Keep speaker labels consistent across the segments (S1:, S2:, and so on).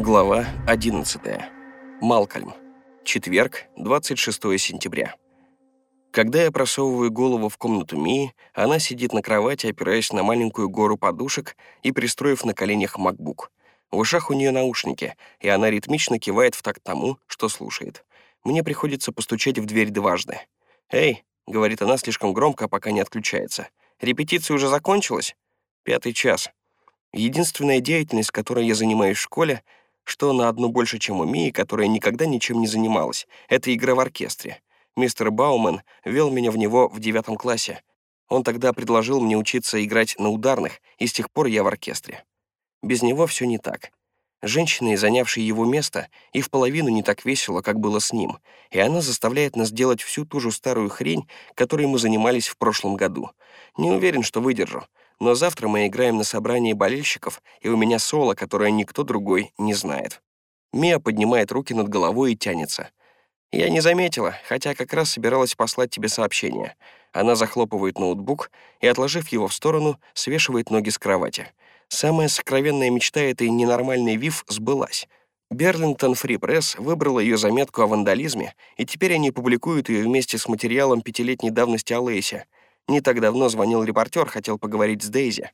S1: Глава 11. Малкольм. Четверг, 26 сентября. Когда я просовываю голову в комнату Мии, она сидит на кровати, опираясь на маленькую гору подушек и пристроив на коленях MacBook. В ушах у нее наушники, и она ритмично кивает в такт тому, что слушает. Мне приходится постучать в дверь дважды. «Эй», — говорит она слишком громко, пока не отключается. «Репетиция уже закончилась?» «Пятый час». Единственная деятельность, которой я занимаюсь в школе, что на одну больше, чем у Мии, которая никогда ничем не занималась. Это игра в оркестре. Мистер Бауман вел меня в него в девятом классе. Он тогда предложил мне учиться играть на ударных, и с тех пор я в оркестре. Без него все не так. Женщины, занявшие его место, и в половину не так весело, как было с ним, и она заставляет нас делать всю ту же старую хрень, которой мы занимались в прошлом году. Не уверен, что выдержу, но завтра мы играем на собрании болельщиков, и у меня соло, которое никто другой не знает. Мия поднимает руки над головой и тянется. Я не заметила, хотя как раз собиралась послать тебе сообщение. Она захлопывает ноутбук и, отложив его в сторону, свешивает ноги с кровати. Самая сокровенная мечта этой ненормальной Вив сбылась. Берлингтон Фри Пресс выбрала ее заметку о вандализме, и теперь они публикуют ее вместе с материалом пятилетней давности о Лейсе — не так давно звонил репортер, хотел поговорить с Дейзи.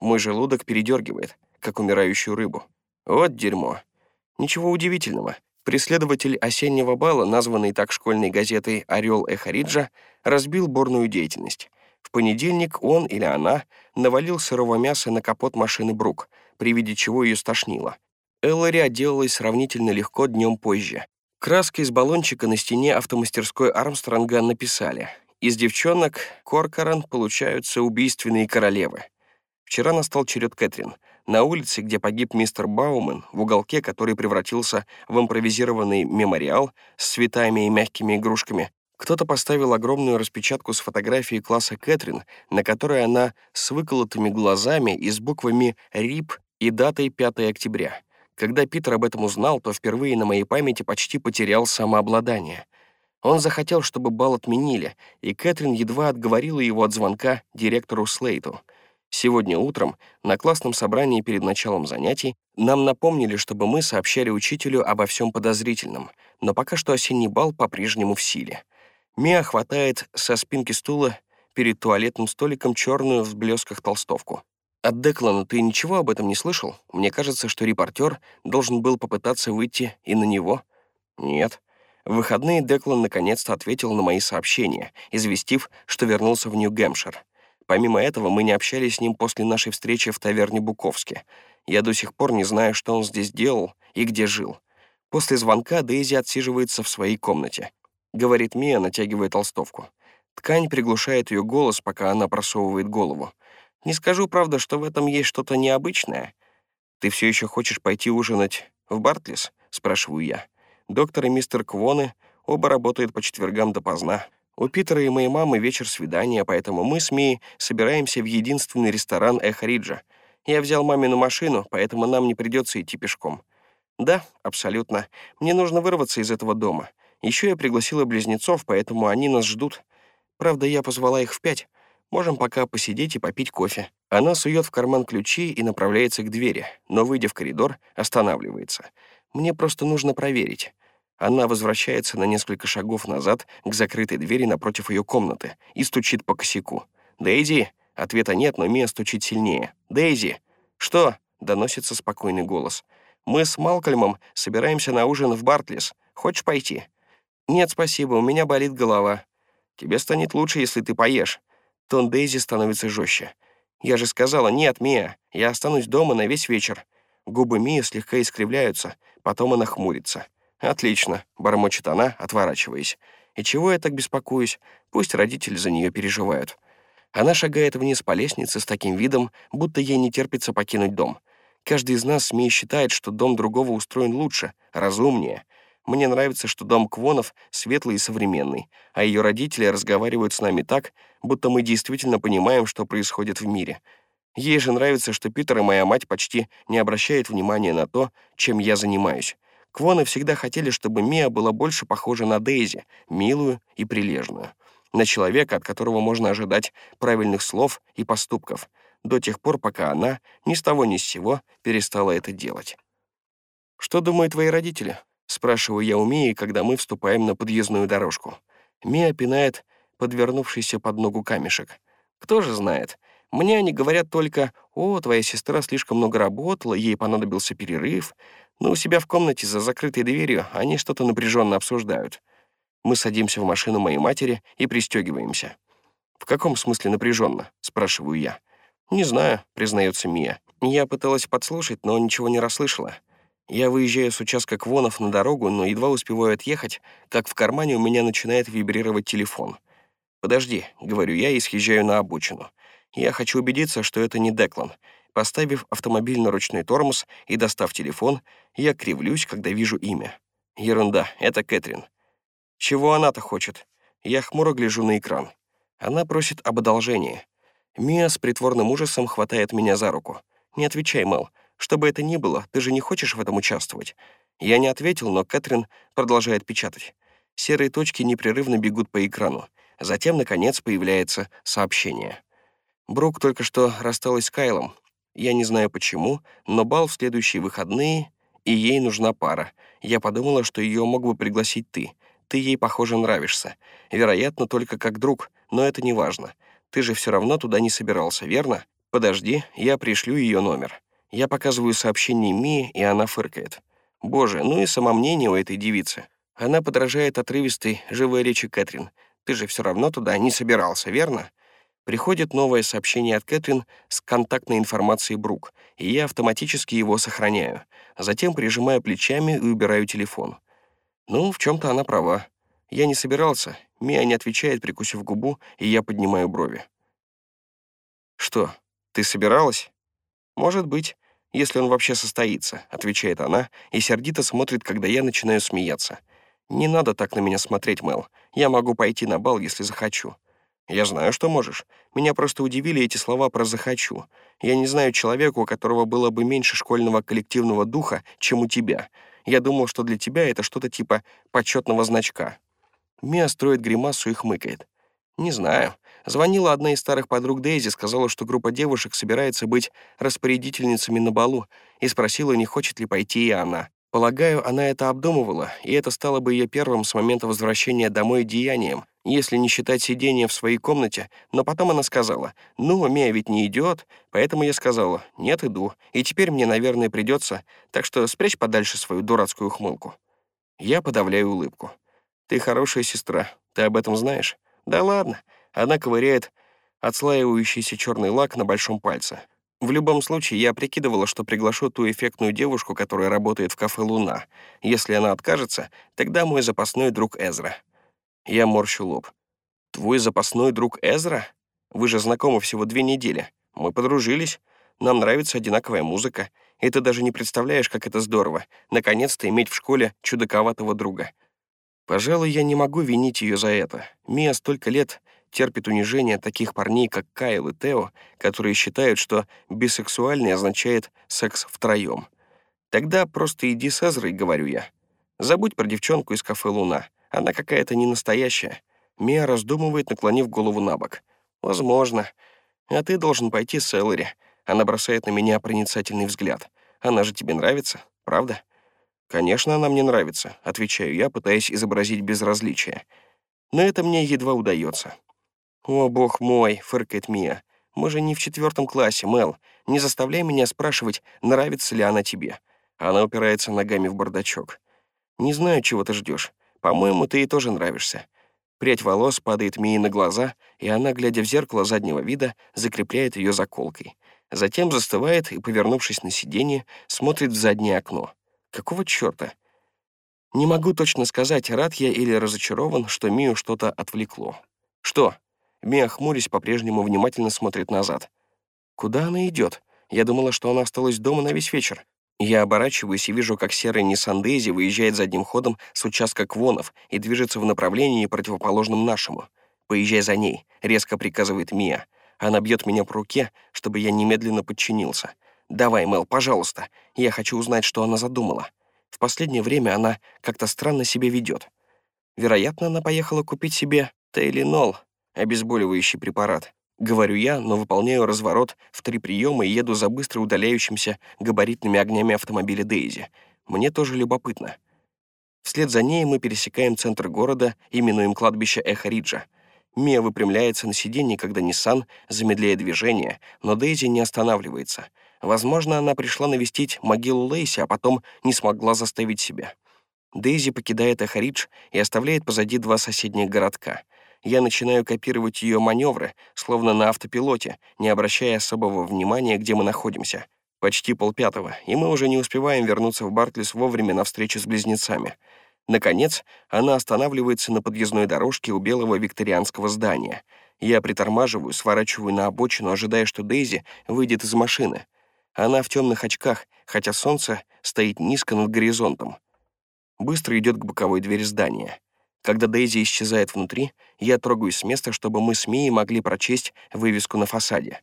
S1: Мой желудок передергивает, как умирающую рыбу. Вот дерьмо. Ничего удивительного. Преследователь осеннего бала, названный так школьной газетой «Орел Эхариджа», разбил борную деятельность. В понедельник он или она навалил сырого мяса на капот машины Брук, при виде чего ее стошнило. Эллари отделалась сравнительно легко днем позже. Краской из баллончика на стене автомастерской Армстронга написали из девчонок Коркоран получаются убийственные королевы. Вчера настал черед Кэтрин. На улице, где погиб мистер Бауман, в уголке, который превратился в импровизированный мемориал с цветами и мягкими игрушками, кто-то поставил огромную распечатку с фотографией класса Кэтрин, на которой она с выколотыми глазами и с буквами «РИП» и датой 5 октября. Когда Питер об этом узнал, то впервые на моей памяти почти потерял самообладание. Он захотел, чтобы бал отменили, и Кэтрин едва отговорила его от звонка директору Слейту. Сегодня утром, на классном собрании перед началом занятий, нам напомнили, чтобы мы сообщали учителю обо всем подозрительном, но пока что осенний бал по-прежнему в силе. Мия хватает со спинки стула перед туалетным столиком черную в блесках толстовку. «От Деклана ты ничего об этом не слышал? Мне кажется, что репортер должен был попытаться выйти и на него». «Нет», в выходные Деклан наконец-то ответил на мои сообщения, известив, что вернулся в Нью-Гэмпшир. Помимо этого, мы не общались с ним после нашей встречи в таверне Буковске. Я до сих пор не знаю, что он здесь делал и где жил. После звонка Дейзи отсиживается в своей комнате. Говорит Мия, натягивая толстовку. Ткань приглушает ее голос, пока она просовывает голову. Не скажу, правда, что в этом есть что-то необычное. «Ты все еще хочешь пойти ужинать в Бартлис?» — спрашиваю я. Доктор и мистер Квоны оба работают по четвергам допоздна. У Питера и моей мамы вечер свидания, поэтому мы с Ми собираемся в единственный ресторан Эхриджа. Я взял мамину машину, поэтому нам не придется идти пешком. Да, абсолютно. Мне нужно вырваться из этого дома. Еще я пригласила близнецов, поэтому они нас ждут. Правда, я позвала их в пять. Можем пока посидеть и попить кофе. Она сует в карман ключи и направляется к двери, но, выйдя в коридор, останавливается. Мне просто нужно проверить. Она возвращается на несколько шагов назад к закрытой двери напротив ее комнаты и стучит по косяку. «Дейзи!» Ответа нет, но Мия стучит сильнее. «Дейзи!» «Что?» — доносится спокойный голос. «Мы с Малкольмом собираемся на ужин в Бартлис. Хочешь пойти?» «Нет, спасибо, у меня болит голова». «Тебе станет лучше, если ты поешь». Тон Дейзи становится жестче. «Я же сказала, нет, Мия, я останусь дома на весь вечер». Губы Мии слегка искривляются, потом она хмурится. «Отлично», — бормочет она, отворачиваясь. «И чего я так беспокоюсь? Пусть родители за нее переживают». Она шагает вниз по лестнице с таким видом, будто ей не терпится покинуть дом. Каждый из нас, СМИ, считает, что дом другого устроен лучше, разумнее. Мне нравится, что дом Квонов светлый и современный, а ее родители разговаривают с нами так, будто мы действительно понимаем, что происходит в мире. Ей же нравится, что Питер и моя мать почти не обращают внимания на то, чем я занимаюсь. Квоны всегда хотели, чтобы Мия была больше похожа на Дейзи, милую и прилежную. На человека, от которого можно ожидать правильных слов и поступков, до тех пор, пока она ни с того ни с сего перестала это делать. «Что думают твои родители?» — спрашиваю я у Мии, когда мы вступаем на подъездную дорожку. Мия пинает подвернувшийся под ногу камешек. «Кто же знает? Мне они говорят только, «О, твоя сестра слишком много работала, ей понадобился перерыв». Но у себя в комнате за закрытой дверью они что-то напряженно обсуждают. Мы садимся в машину моей матери и пристегиваемся. «В каком смысле напряженно?» — спрашиваю я. «Не знаю», — признается Мия. Я пыталась подслушать, но ничего не расслышала. Я выезжаю с участка Квонов на дорогу, но едва успеваю отъехать, как в кармане у меня начинает вибрировать телефон. «Подожди», — говорю я и съезжаю на обочину. Я хочу убедиться, что это не Деклан. Поставив автомобиль на ручной тормоз и достав телефон, я кривлюсь, когда вижу имя. Ерунда, это Кэтрин. Чего она-то хочет? Я хмуро гляжу на экран. Она просит об одолжении. Мия с притворным ужасом хватает меня за руку. «Не отвечай, Мэл. Что бы это ни было, ты же не хочешь в этом участвовать?» Я не ответил, но Кэтрин продолжает печатать. Серые точки непрерывно бегут по экрану. Затем, наконец, появляется сообщение. Брук только что рассталась с Кайлом. Я не знаю почему, но бал в следующие выходные, и ей нужна пара. Я подумала, что ее мог бы пригласить ты. Ты ей, похоже, нравишься. Вероятно, только как друг, но это не важно. Ты же все равно туда не собирался, верно? Подожди, я пришлю ее номер. Я показываю сообщение Мии, и она фыркает. Боже, ну и самомнение у этой девицы. Она подражает отрывистой, живой речи Кэтрин. Ты же все равно туда не собирался, верно? Приходит новое сообщение от Кэтрин с контактной информацией Брук, и я автоматически его сохраняю. Затем прижимаю плечами и убираю телефон. Ну, в чем-то она права. Я не собирался. Мия не отвечает, прикусив губу, и я поднимаю брови. «Что, ты собиралась?» «Может быть, если он вообще состоится», — отвечает она, и сердито смотрит, когда я начинаю смеяться. «Не надо так на меня смотреть, Мэл. Я могу пойти на бал, если захочу. «Я знаю, что можешь. Меня просто удивили эти слова про «захочу». Я не знаю человека, у которого было бы меньше школьного коллективного духа, чем у тебя. Я думал, что для тебя это что-то типа почетного значка». Мия строит гримасу и хмыкает. «Не знаю. Звонила одна из старых подруг Дейзи, сказала, что группа девушек собирается быть распорядительницами на балу, и спросила, не хочет ли пойти и она. Полагаю, она это обдумывала, и это стало бы ее первым с момента возвращения домой деянием, если не считать сидения в своей комнате, но потом она сказала, «Ну, Мия ведь не идет», поэтому я сказала, «Нет, иду, и теперь мне, наверное, придется, так что спрячь подальше свою дурацкую хмылку». Я подавляю улыбку. «Ты хорошая сестра, ты об этом знаешь?» «Да ладно». Она ковыряет отслаивающийся черный лак на большом пальце. В любом случае, я прикидывала, что приглашу ту эффектную девушку, которая работает в кафе «Луна». Если она откажется, тогда мой запасной друг Эзра. Я морщу лоб. «Твой запасной друг Эзра? Вы же знакомы всего две недели. Мы подружились. Нам нравится одинаковая музыка. И ты даже не представляешь, как это здорово. Наконец-то иметь в школе чудаковатого друга. Пожалуй, я не могу винить ее за это. Мия столько лет терпит унижение таких парней, как Кайл и Тео, которые считают, что бисексуальный означает секс втроем. Тогда просто иди с Эзрой, говорю я. Забудь про девчонку из кафе «Луна». Она какая-то не настоящая. Мия раздумывает, наклонив голову на бок. «Возможно. А ты должен пойти с Эллари». Она бросает на меня проницательный взгляд. «Она же тебе нравится, правда?» «Конечно, она мне нравится», — отвечаю я, пытаясь изобразить безразличие. Но это мне едва удается. «О, бог мой!» — фыркает Мия. «Мы же не в четвертом классе, Мел. Не заставляй меня спрашивать, нравится ли она тебе». Она упирается ногами в бардачок. «Не знаю, чего ты ждешь. По-моему, ты ей тоже нравишься». Прядь волос падает Мии на глаза, и она, глядя в зеркало заднего вида, закрепляет ее заколкой. Затем застывает и, повернувшись на сиденье, смотрит в заднее окно. Какого чёрта? Не могу точно сказать, рад я или разочарован, что Мию что-то отвлекло. «Что?» Мия, хмурясь, по-прежнему внимательно смотрит назад. «Куда она идет? Я думала, что она осталась дома на весь вечер». Я оборачиваюсь и вижу, как серый Nissan Daisy выезжает задним ходом с участка Квонов и движется в направлении, противоположном нашему. «Поезжай за ней», — резко приказывает Мия. Она бьет меня по руке, чтобы я немедленно подчинился. «Давай, Мел, пожалуйста. Я хочу узнать, что она задумала». В последнее время она как-то странно себя ведет. Вероятно, она поехала купить себе Тейлинол, обезболивающий препарат. Говорю я, но выполняю разворот в три приема и еду за быстро удаляющимся габаритными огнями автомобиля Дейзи. Мне тоже любопытно. Вслед за ней мы пересекаем центр города и минуем кладбище Эхо-Риджа. Мия выпрямляется на сиденье, когда Ниссан замедляет движение, но Дейзи не останавливается. Возможно, она пришла навестить могилу Лейси, а потом не смогла заставить себя. Дейзи покидает Эхаридж и оставляет позади два соседних городка. Я начинаю копировать ее маневры, словно на автопилоте, не обращая особого внимания, где мы находимся. Почти полпятого, и мы уже не успеваем вернуться в Бартлис вовремя на встречу с близнецами. Наконец, она останавливается на подъездной дорожке у белого викторианского здания. Я притормаживаю, сворачиваю на обочину, ожидая, что Дейзи выйдет из машины. Она в темных очках, хотя солнце стоит низко над горизонтом. Быстро идет к боковой двери здания. Когда Дейзи исчезает внутри, я трогаюсь с места, чтобы мы с Мией могли прочесть вывеску на фасаде.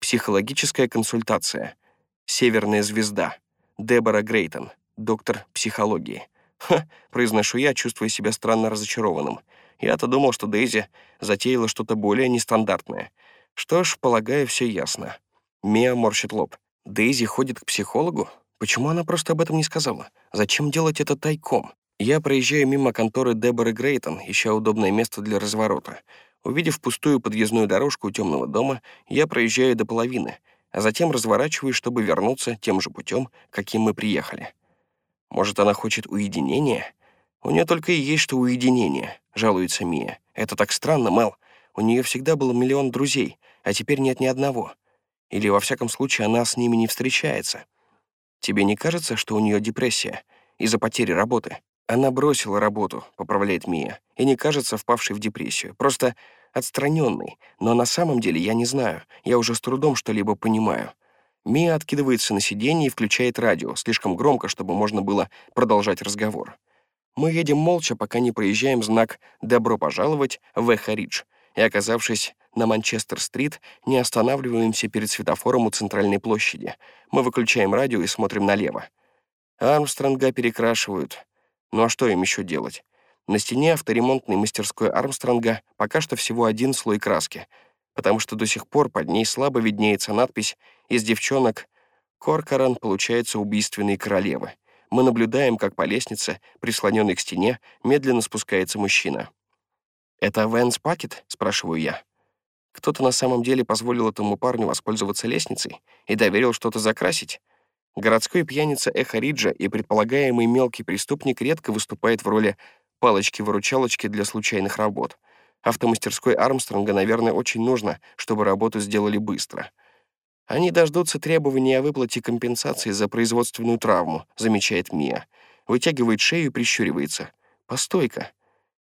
S1: Психологическая консультация. Северная звезда. Дебора Грейтон, доктор психологии. «Ха», — произношу я, чувствуя себя странно разочарованным. Я-то думал, что Дейзи затеяла что-то более нестандартное. Что ж, полагаю, все ясно. Мия морщит лоб. Дейзи ходит к психологу? Почему она просто об этом не сказала? Зачем делать это тайком? Я проезжаю мимо конторы Деборы Грейтон, ища удобное место для разворота. Увидев пустую подъездную дорожку у темного дома, я проезжаю до половины, а затем разворачиваюсь, чтобы вернуться тем же путем, каким мы приехали. Может, она хочет уединения? У нее только и есть что уединение, жалуется Мия. Это так странно, Мел. У нее всегда был миллион друзей, а теперь нет ни одного. Или, во всяком случае, она с ними не встречается. Тебе не кажется, что у нее депрессия из-за потери работы? Она бросила работу, поправляет Мия, и не кажется впавшей в депрессию, просто отстраненный. Но на самом деле я не знаю, я уже с трудом что-либо понимаю. Мия откидывается на сиденье и включает радио, слишком громко, чтобы можно было продолжать разговор. Мы едем молча, пока не проезжаем знак «Добро пожаловать» в Эхо-Ридж, и, оказавшись на Манчестер-стрит, не останавливаемся перед светофором у центральной площади. Мы выключаем радио и смотрим налево. Армстронга перекрашивают. Ну а что им еще делать? На стене авторемонтной мастерской Армстронга пока что всего один слой краски — потому что до сих пор под ней слабо виднеется надпись «Из девчонок Коркоран получается убийственной королевы». Мы наблюдаем, как по лестнице, прислоненной к стене, медленно спускается мужчина. «Это Вэнс Пакет?» — спрашиваю я. Кто-то на самом деле позволил этому парню воспользоваться лестницей и доверил что-то закрасить. Городской пьяница Эхо Риджа и предполагаемый мелкий преступник редко выступает в роли палочки-выручалочки для случайных работ. Автомастерской Армстронга, наверное, очень нужно, чтобы работу сделали быстро. Они дождутся требования о выплате компенсации за производственную травму, замечает Мия. Вытягивает шею и прищуривается. Постой-ка.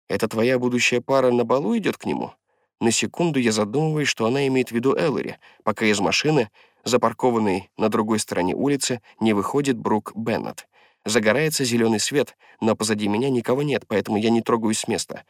S1: Это твоя будущая пара на балу идет к нему? На секунду я задумываюсь, что она имеет в виду Эллари, пока из машины, запаркованной на другой стороне улицы, не выходит Брук Беннет. Загорается зеленый свет, но позади меня никого нет, поэтому я не трогаюсь с места.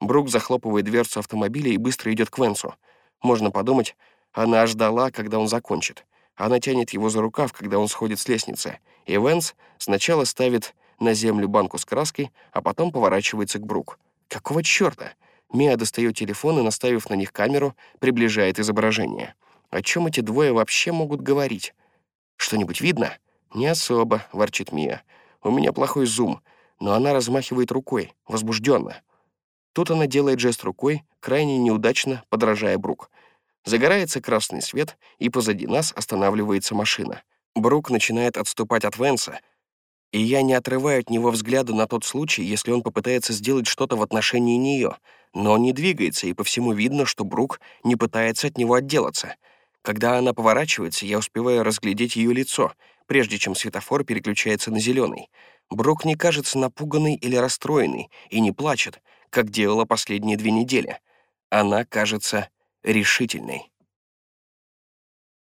S1: Брук захлопывает дверцу автомобиля и быстро идет к Венсу. Можно подумать, она ждала, когда он закончит. Она тянет его за рукав, когда он сходит с лестницы. И Венс сначала ставит на землю банку с краской, а потом поворачивается к Брук. Какого чёрта? Мия достает телефон и, наставив на них камеру, приближает изображение. О чем эти двое вообще могут говорить? Что-нибудь видно? Не особо, ворчит Мия. У меня плохой зум, но она размахивает рукой, возбужденно. Тут она делает жест рукой, крайне неудачно подражая Брук. Загорается красный свет, и позади нас останавливается машина. Брук начинает отступать от Венса, и я не отрываю от него взгляда на тот случай, если он попытается сделать что-то в отношении нее, но он не двигается, и по всему видно, что Брук не пытается от него отделаться. Когда она поворачивается, я успеваю разглядеть ее лицо, прежде чем светофор переключается на зеленый. Брук не кажется напуганной или расстроенной и не плачет, как делала последние две недели. Она кажется решительной.